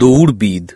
দৌড়বিদ